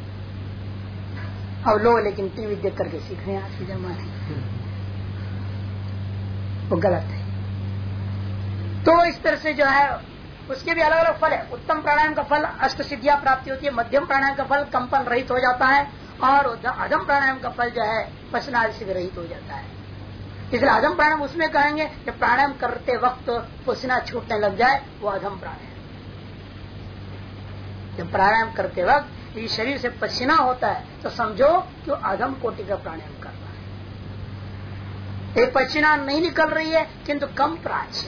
अब लोग लेकिन टीवी देख करके सीख रहे हैं, आज के जमाने। वो गलत है। तो इस तरह से जो है, उसके भी अलग अलग फल है। उत्तम प्राणायाम का फल अष्ट सिद्धियाँ प्राप्ति होती है, मध्यम प्राणायाम का फल कंपन रहित हो जाता है, और अधम प्राणायाम का फल जो है पसनादि से रहित हो जाता है। इसलिए अधम प्राणायाम उसमें कहेंगे कि प्राणायाम करते वक्त पसीना छूटने लग जाए, वो अधम प्राणायाम। जब प्राणायाम करते वक्त यदि शरीर से पसीना होता है तो समझो कि अधम कोटि का प्राणायाम कर रहा है। एक पसीना नहीं निकल रही है, किंतु कम प्राच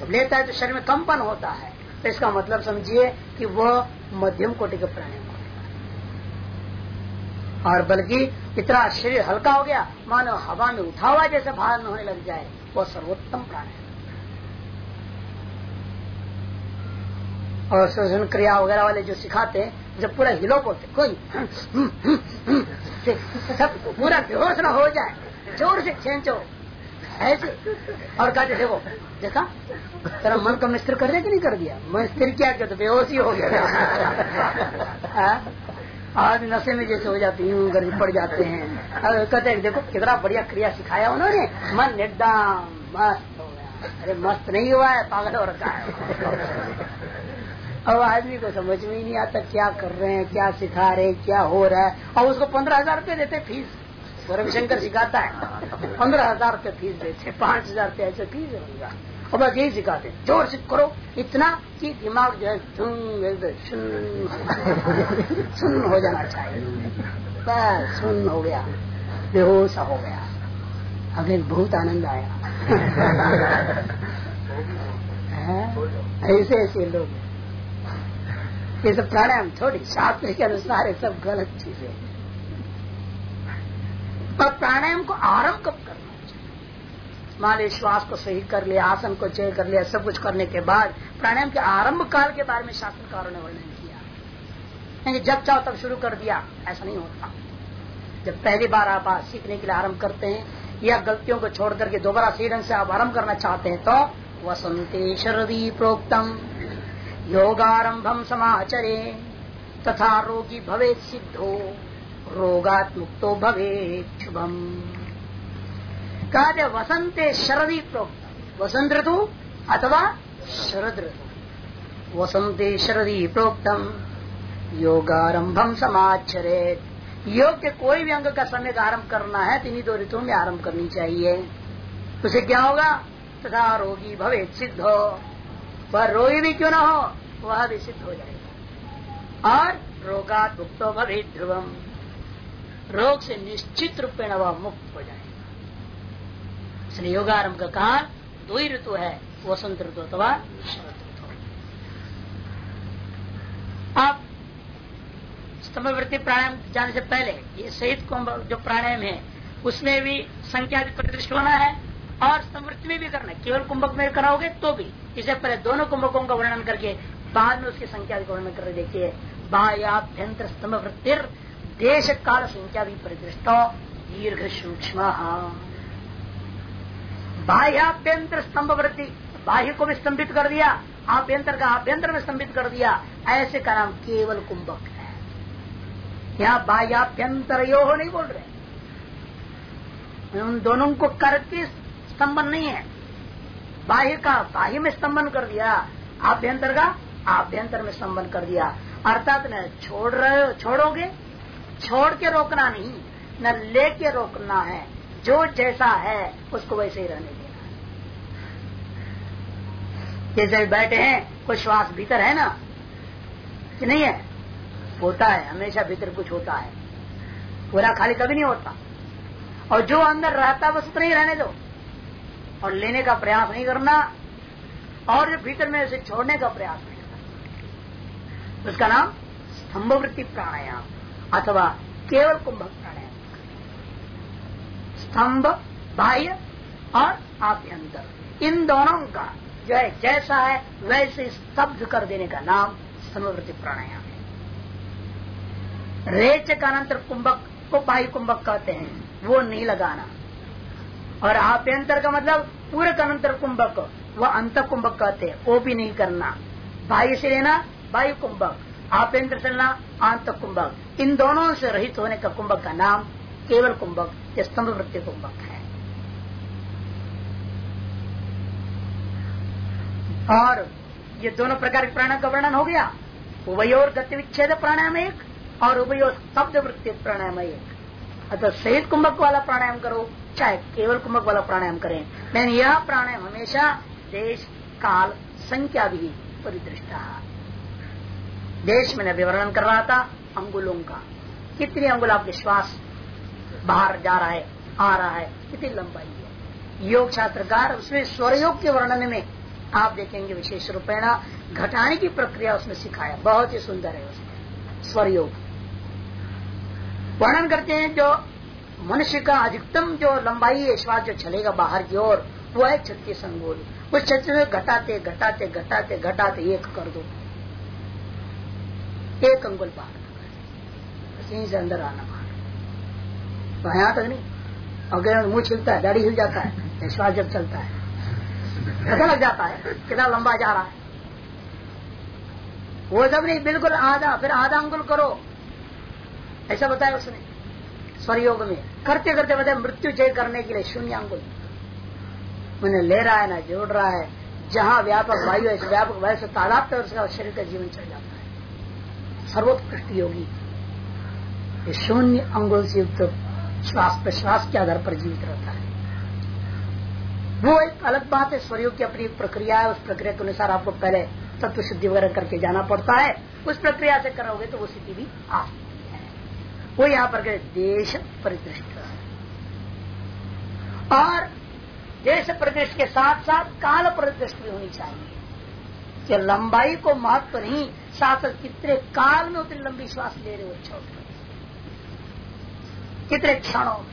जब लेता है तो शरीर में कंपन होता है। तो इसका मतलब समझिए कि वह मध्यम कोटि का प्राणायाम और बल्कि इतना शरीर हल्का हो गया, मानो हवा में उठा हुआ जैसे भार होने लग जाए वह सर्वोत्तम प्राणायाम और श्वसन क्रिया वगैरह वाले जो सिखाते हैं, जब पूरा हिलो बोलते कोई सब पूरा बेहोश न हो जाए, ज़ोर से खेचो, ऐसे। और कहते देखो देखा, तेरा मन को मिस्त्र कर दिया कि नहीं कर दिया? मैं स्थिर क्या किया तो बेहोश ही हो गया [laughs] आज नशे में जैसे हो जाती हूँ गर्मी पड़ जाते हैं। कहते हैं, देखो, कितना बढ़िया क्रिया सिखाया उन्होंने। मन एकदम मस्त हो गया। अरे मस्त नहीं हुआ है, पागल हो रखा है। अब आदमी को समझ में ही नहीं आता क्या कर रहे हैं, क्या सिखा रहे हैं, क्या हो रहा है। और उसको पंद्रह हज़ार रुपये देते फ़ीस रविशंकर सिखाता है। पंद्रह हज़ार रुपये फ़ीस देते पाँच हज़ार रुपये ऐसे फ़ीस है और बस यही सिखाते ज़ोर से करो। इतना कि दिमाग जो है सुन सुन हो जाना चाहिए। बस सुन हो गया। बेहोश हो गया। हमें बहुत आनंद आया। [laughs] ऐसे ऐसे लोग। ये सब प्राणायाम थोड़ी शास्त्र के अनुसार ये सब गलत चीज़ें पर प्राणायाम को आरंभ कब करना चाहिए? मान श्वास को सही कर लिया, आसन को चय कर लिया, सब कुछ करने के बाद प्राणायाम के आरंभ काल के बारे में शास्त्रकारों ने वर्णन किया। जब चाहो तब शुरू कर दिया, ऐसा नहीं होता। जब पहली बार आप सीखने के लिए आरंभ करते हैं, या गलतियों को छोड़ करके दोबारा सही ढंग से आप आरंभ करना चाहते हैं तो वसंते शरदी प्रोक्तम। योगारंभम समाचरे। तथा रोगी भवे सिद्धो, रोगात्मुक्तो भवे शुभम। कहा वसंते शरदी प्रोक्त वसंत ऋतु अथवा शरद ऋतु। वसंते शरदी प्रोक्तम। योगारंभम समाचरे। योग के कोई भी अंग का समय आरंभ करना है तो इन्हीं दो ऋतुओं में आरंभ करनी चाहिए। उसे क्या होगा? तथा रोगी भवे सिद्ध। हो पर रोगी भी क्यों ना हो? वह भी सिद्ध हो जाएगा। और रोगा मुक्तो भवे ध्रुवम। रोग से निश्चित रूप में वह मुक्त हो जाएगा। इसलिए योगारंभ का काल, दो ही ऋतु है, वसंत ऋतु अथवा शरद ऋतु। आप स्तंभवृत्ति प्राणायाम जाने से पहले, ये सहित कुंभ जो प्राणायाम है, उसमें भी संख्या प्रतिष्ठ होना है, और स्तंभवृत्ति में भी करना केवल कुंभक में कराओगे तो भी। इससे पहले दोनों कुंभकों का वर्णन करके बाद में उसकी संख्या का वर्णन कर देखिए बाह्याभ्यंतर स्तंभ वृत्ति देश काल संख्या भी परिदृष्ट दीर्घ सूक्ष्म बाह्याभ्यंतर स्तंभ वृत्ति बाह्य को भी स्तंभित कर दिया, आभ्यंतर का आभ्यंतर में स्तंभित कर दिया, ऐसे का नाम केवल कुंभक है। यहाँ बाह्याभ्यंतर यो हो नहीं बोल रहे। उन दोनों को करके स्तंभन नहीं है। बाह्य का बाह्य में स्तंभन कर दिया, आभ्यंतर का आभ्यंतर में संबंध कर दिया। अर्थात न छोड़ रहे छोड़ोगे? छोड़ के रोकना नहीं, न लेके रोकना है। जो जैसा है, उसको वैसे ही रहने देना जैसे बैठे हैं, कोई श्वास भीतर है ना? कि नहीं है? होता है, हमेशा भीतर कुछ होता है। पूरा खाली कभी नहीं होता। और जो अंदर रहता है, बस उतना ही रहने दो। और लेने का प्रयास नहीं करना। और भीतर में उसे छोड़ने का प्रयास उसका नाम स्तंभवृत्ति प्राणायाम, अथवा केवल कुंभक प्राणायाम। स्तंभ, बाह्य और आभ्यंतर। इन दोनों का जो है जैसा है, वैसे स्तब्ध कर देने का नाम स्तंभवृत्ति प्राणायाम है। रेचक अनंतर कुंभक, को बाह्य कुंभक कहते हैं, वो नहीं लगाना। और आभ्यंतर का मतलब पूरक अनंतर कुंभक, वह अंत कुंभक कहते हैं, वो भी नहीं करना। बाह्य से लेना बाह्य कुंभक आभ्यंतर से लेना आंत कुंभक, इन दोनों से रहित होने का कुंभक का नाम केवल कुंभक, या स्तंभ वृत्ति कुंभक है। और ये दोनों प्रकार के प्राणायाम का वर्णन हो गया। वयोर गति विच्छेद प्राणायाम एक, और उभयो शब्द वृत्ति प्राणायाम एक। अतः सहित कुंभक वाला प्राणायाम करो, चाहे केवल कुंभक वाला प्राणायाम करें। लेकिन यह प्राणायाम हमेशा देश, काल, संख्या भी परिदृष्टा। देश में विवरण कर रहा था अंगुलों का। कितनी अंगुल आप विश्वास बाहर जा रहा है, आ रहा है, कितनी लंबाई है। योग छात्रकार उसमें स्वरयोग के वर्णन में आप देखेंगे विशेष रूपेणा घटाने की प्रक्रिया उसमें सिखाया। बहुत ही सुंदर है उसमें स्वर योग वर्णन करते हैं जो मनुष्य का अधिकतम जो लंबाई है, श्वास जो चलेगा बाहर की ओर, वो है छत्तीस अंगुल। उस छत्तीस में घटाते घटाते घटाते घटाते, एक कर दो। एक अंगुल बाहर यहीं से अंदर आना बाहर। तो यहाँ तक नहीं। अगर मुँह छिलता है, दाढ़ी हिल जाता है। श्वास जब चलता है। ऐसा लग जाता है कितना लंबा जा रहा है। वो जब नहीं, बिल्कुल आधा, फिर आधा अंगुल करो। ऐसा बताया उसने स्वरयोग में। करते करते बताया, मृत्यु जय करने के लिए शून्य अंगुल। मैंने ले रहा है ना, जोड़ रहा है। जहाँ व्यापक वायु है व्यापक वायु से तादाद उसका शरीर का जीवन चल जाता है। सर्वोत्कृष्ट योगी। शून्य अंगुल से युक्त श्वास प्रश्वास के आधार पर जीवित रहता है। वो एक अलग बात है, स्वरयोग की अपनी प्रक्रिया है, उस प्रक्रिया के अनुसार आपको पहले तत्व शुद्धि वगैरह करके जाना पड़ता है। उस प्रक्रिया से करोगे तो वो स्थिति भी आ सकती है। वो यहाँ पर देश परिदृष्ट। और देश परिदृष्ट के साथ साथ काल परिदृष्ट भी होनी चाहिए। लंबाई को महत्व नहीं साथ कितने काल में उतनी लंबी श्वास ले रहे हो छोड़ कितने क्षणों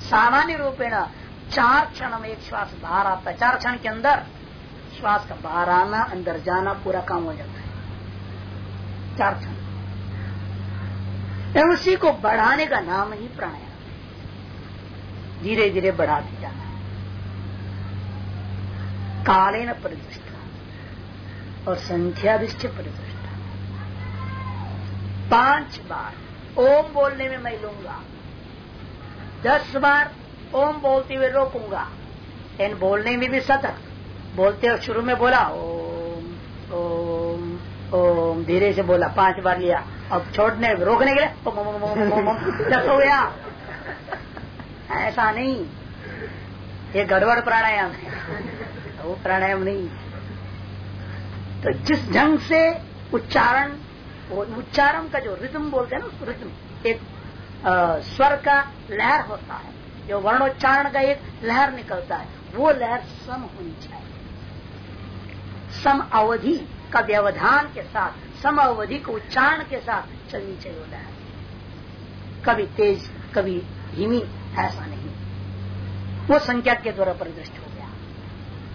सामान्य रूपेण चार क्षण में एक श्वास बाहर आता है। चार क्षण के अंदर श्वास का बाहर आना, अंदर जाना, पूरा काम हो जाता है। चार क्षण। उसी को बढ़ाने का नाम ही प्राणायाम धीरे धीरे बढ़ाते जाना काले न परिदृष्टा। और संख्यादिष्ट परिदृष्टा। पाँच बार, ओम बोलने में मैं लूँगा। दस बार, ओम बोलते हुए रोकूँगा। इन बोलने में भी सतर्क बोलते हो, शुरू में बोला, ओम ओम ओम, धीरे से बोला, पाँच बार लिया। अब छोड़ने, रोकने के लिए दस हो गया। ऐसा नहीं। ये गड़बड़ प्राणायाम है। वो प्राणायाम नहीं। तो जिस ढंग से उच्चारण उच्चारण का जो रिदम बोलते हैं ना रिदम एक आ, स्वर का लहर होता है जो वर्णोच्चारण का एक लहर निकलता है वो लहर सम होनी चाहिए। सम अवधि का व्यवधान के साथ सम अवधि को उच्चारण के साथ चलनी चाहिए लहर। कभी तेज कभी धीमी ऐसा नहीं। वो संख्या के द्वारा परिदृष्ट हो गया।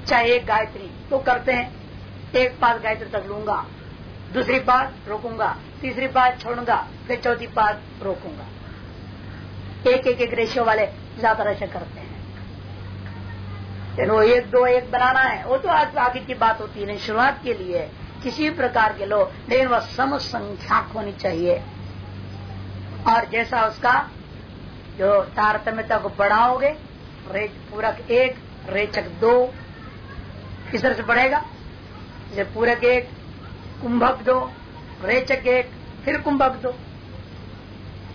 चाहे एक गायत्री तो करते हैं एक पाद गायत्री तक लूँगा। दूसरी पाद रोकूँगा। तीसरी पाद छोड़ूँगा। फिर चौथी पाद रोकूँगा। एक एक एक रेशियो वाले ज़्यादा ऐसे करते हैं। वो एक दो एक बनाना है। वो तो आज आगे की बात होती है शुरुआत के लिए। किसी प्रकार के लोग, लेकिन वह सम संख्याक होनी चाहिए। और जैसा उसका जो तारतम्यता को बढ़ाओगे रेच पूरक एक, रेचक दो किस तरह से बढ़ेगा। जैसे पूरक एक कुंभक दो, रेचक एक फिर कुंभक दो।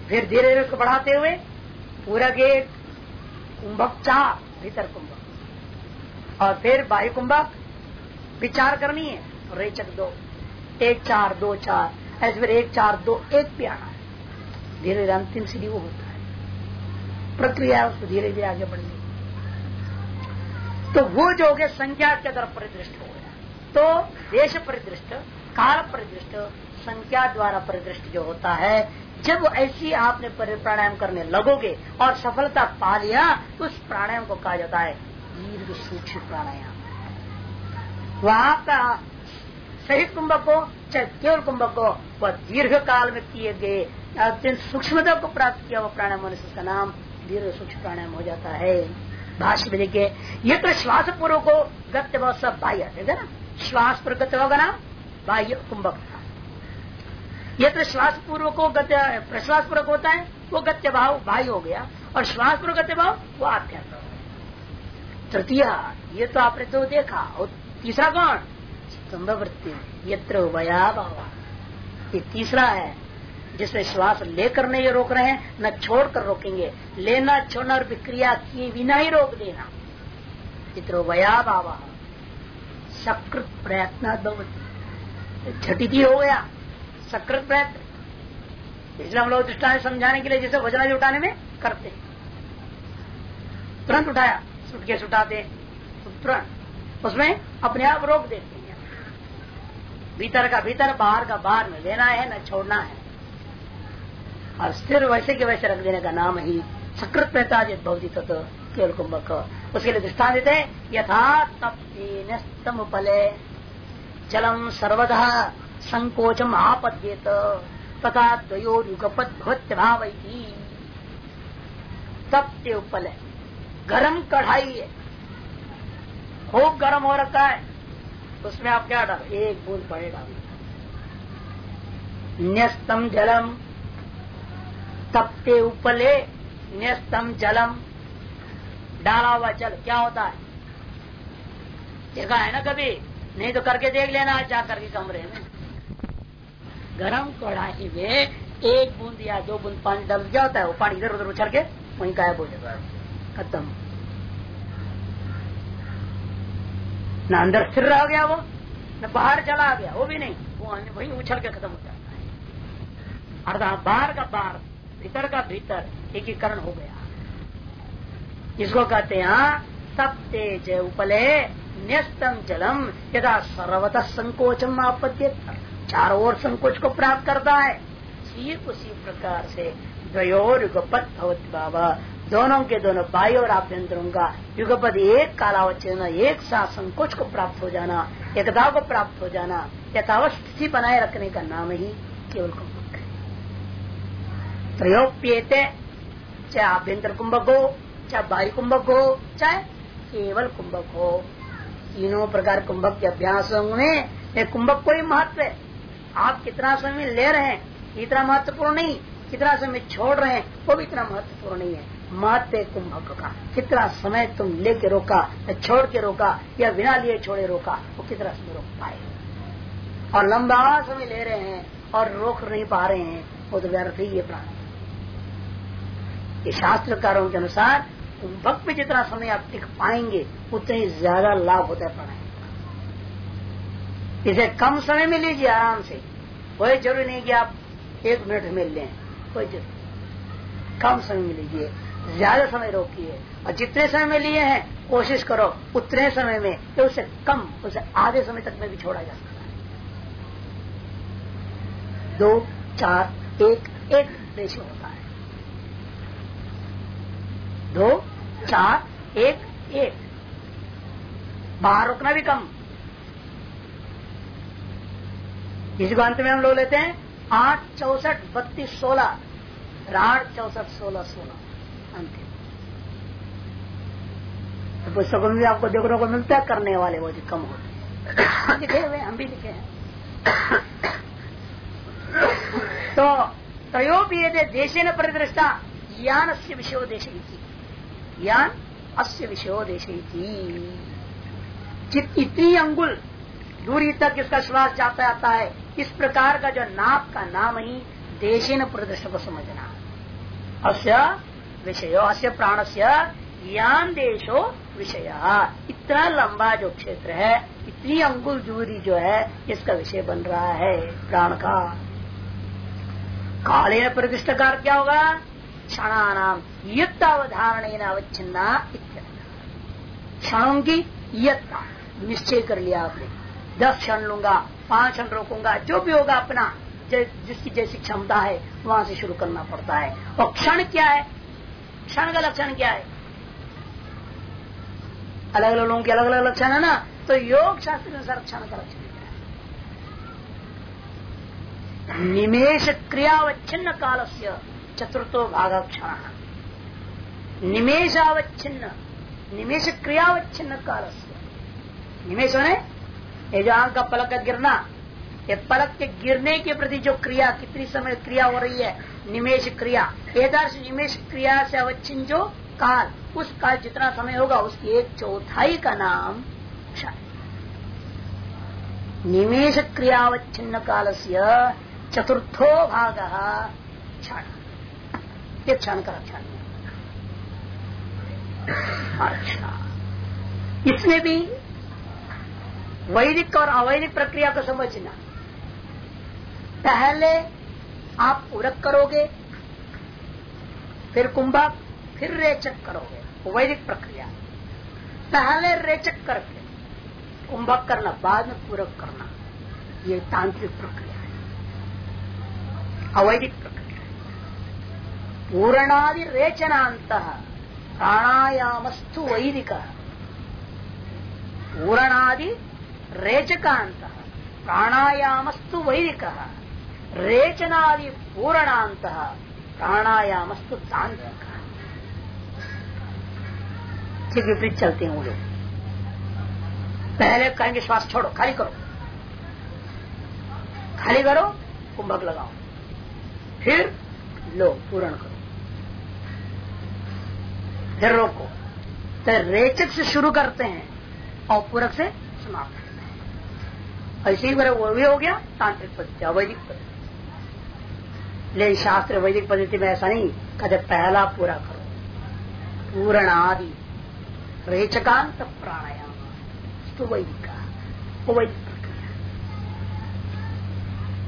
फिर धीरे धीरे उसको बढ़ाते हुए पूरक एक कुंभक चार, भीतर कुंभक। और फिर बाह्य कुंभक, विचार करनी है रेचक दो। एक चार, दो चार, ऐसे फिर एक चार, दो, एक पे आना है। धीरे धीरे अंतिम सीढ़ी वो होता है। प्रक्रिया उसको धीरे धीरे आगे बढ़नी तो वो जो हो गया संख्या के तरफ़ परिदृष्ट हो गया। तो देश परिदृष्ट, काल परिदृष्ट, संख्या द्वारा परिदृष्ट जो होता है, जब ऐसी आपने प्राणायाम करने लगोगे और सफलता पा लिया तो उस प्राणायाम को कहा जाता है दीर्घ सूक्ष्म प्राणायाम। वह आपका सही कुंभक को, चाहे केवल कुंभक को, वह दीर्घ काल में किए गए अत्यंत सूक्ष्मता को प्राप्त किया वह प्राणायाम होने से उसका नाम दीर्घ सूक्ष्म प्राणायाम हो जाता है। भाष्य में देखिए तो श्वास पूर्व को गत्य भाव सब बाह्य है ना? श्वास पूर्व गत्य होगा ना बाह्य कुंभक ये तो श्वास पूर्व को प्रश्वास पूर्वक होता है, वो गत्य भाव बाह्य हो गया, और श्वास पूर्व गत्य भाव वो आध्यात्म तृतीय, ये तो आपने तो देखा, और तीसरा कौन? स्तंभ वृत्ति यत्र वया भाव। ये तीसरा है जिसमें श्वास लेकर नहीं रोक रहे हैं, न छोड़कर रोकेंगे। लेना, छोड़ना और विक्रिया किए बिना ही रोक देना। चित्र वया बाबा सकृत प्रयत्न झटिति हो गया, सकृत प्रयत्न। इसलिए हम लोग दृष्टान समझाने के लिए जैसे वजना उठाने में करते तुरंत उठाया, सुटकेस उठाते तुरंत उसमें अपने आप रोक देते हैं। भीतर का भीतर, बाहर का बाहर में लेना है, न छोड़ना है। और स्थिर वैसे के वैसे रख देने का नाम ही सकृत प्रहता भवती तत्व केवल कुंभक उसके लिए दृष्टान देते हैं यथा तप्तम पले जलम सर्वदा संकोचम आपद्येत तथा द्वयोरुगपद भवत्य भाव तप्ते उपल गरम कढ़ाई है खूब गर्म हो रखा है उसमें आप क्या डाल एक बूंद पड़े डाल न्यस्तम जलम तपते उपले न्यस्तम जलम डाला हुआ चल, क्या होता है? देखा है ना कभी? नहीं तो करके देख लेना जा करके कमरे में। गरम कड़ाही में एक बूंद या दो बूंद पानी डाल क्या होता है, वो पानी इधर उधर उछल के वहीं गायब हो जाता है। खत्म। न अंदर स्थिर रह गया वो, न बाहर चला गया, वो भी नहीं। वो वहीं उछल के खत्म हो जाता है। अर्थात बाहर का बाहर, भीतर का भीतर एकीकरण हो गया। इसको कहते हैं? हाँ, सब तेज उपले न्यस्तम जलम यदा सर्वत संकोचम आपत्ति चारों ओर संकोच को प्राप्त करता है। ठीक उसी प्रकार से द्वयोर युगपत भवत बाबा। दोनों के दोनों बाई और आभ्यंतरों का युगपद एक कालावचन एक साथ संकोच को प्राप्त हो जाना एकता को प्राप्त हो जाना यथावस्थिति बनाए रखने का नाम ही केवल त्रयोप्येते चाहे आभ्यंतर कुंभक हो चाहे बाह्य कुंभक हो, चाहे केवल कुंभक हो, तीनों प्रकार कुंभक के अभ्यास में कुंभक को ही महत्व है। आप कितना समय ले रहे हैं, इतना महत्वपूर्ण नहीं, कितना समय छोड़ रहे हैं, वो भी इतना महत्वपूर्ण नहीं है। महत्व कुंभक का। कितना समय तुम लेके रोका, या छोड़ के रोका, या बिना लिए छोड़े रोका, वो कितना समय रोक पाए। और लंबा समय ले रहे हैं और रोक नहीं पा रहे हैं, वो तो व्यर्थ ही है प्राण। ये शास्त्रकारों के अनुसार कुंभक में जितना समय आप टिक पाएँगे, उतने ही ज़्यादा लाभ होता है प्राणायाम इसे कम समय में लीजिए आराम से। कोई ज़रूरी नहीं कि आप एक मिनट में लें। कोई ज़रूरी कम समय में लीजिए। ज़्यादा समय रोकिए। और जितने समय में लिए हैं, कोशिश करो, उतने समय में तो उससे कम, उसे आधे समय तक में भी छोड़ा जा सकता है। दो, चार, एक एक रेशो दो, चार, एक एक। बाहर रुकना भी कम। इसी को अंत में हम लोग लेते हैं, आठ, चौसठ, बत्तीस, सोलह। आठ चौसठ, सोलह सोलह। अंतिम तो पुस्तकों में आपको देखने को मिलता है, करने वाले वो जो कम होते [coughs] लिखे हुए हम भी लिखे हैं। [coughs] तो त्रयोपी देशे न परिदृष्टा ज्ञान से विषयोदेश यान अस्य विषयोदेश इतनी अंगुल दूरी तक इसका श्वास जाता आता है, इस प्रकार का जो नाप का नाम ही देशे न प्रदर्श को समझना। अस्य विषय, अस्य प्राण से यान देशो विषय। इतना लंबा जो क्षेत्र है, इतनी अंगुल दूरी जो है, इसका विषय बन रहा है प्राण का। काले प्रतिष्ठाकार क्या होगा? क्षणानाम युद्धावधारण अवच्छिन्ना क्षणों की यत्ता निश्चय कर लिया आपने। दस क्षण लूँगा, पाँच क्षण रोकूँगा, जो भी होगा अपना जिसकी जैसी क्षमता है, वहाँ से शुरू करना पड़ता है। और क्षण क्या है? क्षण का लक्षण क्या है? अलग अलग लोगों के अलग अलग लक्षण है ना? तो योग शास्त्र के अनुसार क्षण का लक्षण क्या है? निमेश क्रियावच्छिन्न काल से चतुर्थो भाग क्षण निमेशावच्छिन्न निमेश क्रियावच्छिन्न से निमेश होने ये जो आँख का पलक का गिरना, ये पलक के गिरने के प्रति जो क्रिया, कितनी समय क्रिया हो रही है निमेश क्रिया एदार्श निमेश क्रिया से अवच्छिन्न जो काल, उस काल जितना समय होगा, उसकी एक चौथाई का नाम क्षण निमेश क्रियावच्छिन्न काल से चतुर्थो भाग क्षण ये क्षण का लक्षण अच्छा। इसमें भी वैदिक और अवैदिक प्रक्रिया को समझना। पहले आप पूरक करोगे, फिर कुंभक फिर रेचक करोगे वैदिक प्रक्रिया। पहले रेचक करके कुंभक करना, बाद में पूरक करना, ये तांत्रिक प्रक्रिया है। अवैदिक प्रक्रिया पूर्णादि रेचनांत प्राणायामस्तु वैदिक। पूर्णादि रेचकांत प्राणायामस्तु वैदिक। रेचनादि पूर्णांत प्राणायामस्तु तांत्रिक ठीक विपरीत चलते हैं वो लोग। पहले कहेंगे श्वास छोड़ो, खाली करो। खाली करो, कुंभक लगाओ। फिर लो, पूर्ण करो। फिर रोको तो रेचक से शुरू करते हैं और पूरक से समाप्त करते हैं। ऐसे ही वो भी हो गया, तांत्रिक पद्धति अवैदिक पद्धति। लेकिन शास्त्र वैदिक पद्धति में ऐसा नहीं कहते पहला पूरा करो। पूर्ण आदि रेचकांत प्राणायाम। तो वैदिक। का वैदिक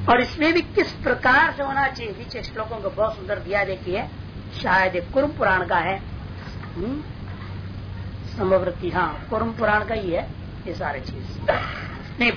और इसमें भी किस प्रकार से होना चाहिए? पीछे श्लोकों को बहुत सुंदर दिया देखिए। शायद कुरुम पुराण का है? समवृत्ति हाँ कुरुम पुराण का ही है ये सारे चीज़। नहीं